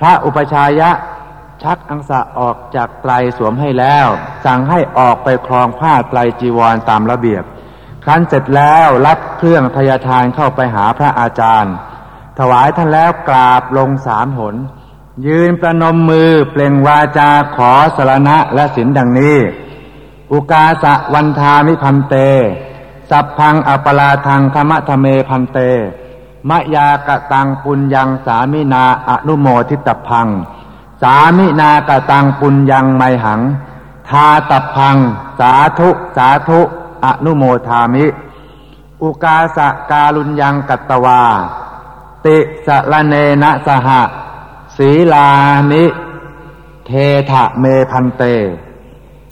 พระอุปชายะ ชักอังสะออกจากไตรสวมให้แล้ว สั่งให้ออกไปครองผ้าไตรจีวรตามระเบียบ ครั้นเสร็จแล้วรับเครื่องทยทานเข้าไปหาพระอาจารย์ ถวายท่านแล้วกราบลงสามหน ยืนประนมมือเปล่งวาจาขอสรณะและสินดังนี้ อุกาสะวันทามิพันเต สัพพังอปลาทังธรรมธเมพันเต มยากะตังปุญญังสามินาอนุโมทิตพัง สามินากะตังปุญญังไมหัง ทาตพัง สาธุสาธุอนุโมทามิ อุกาสะการุญยังกัตตวา ติสะละเนนะสหะศีลานิ เทถะเมพันเต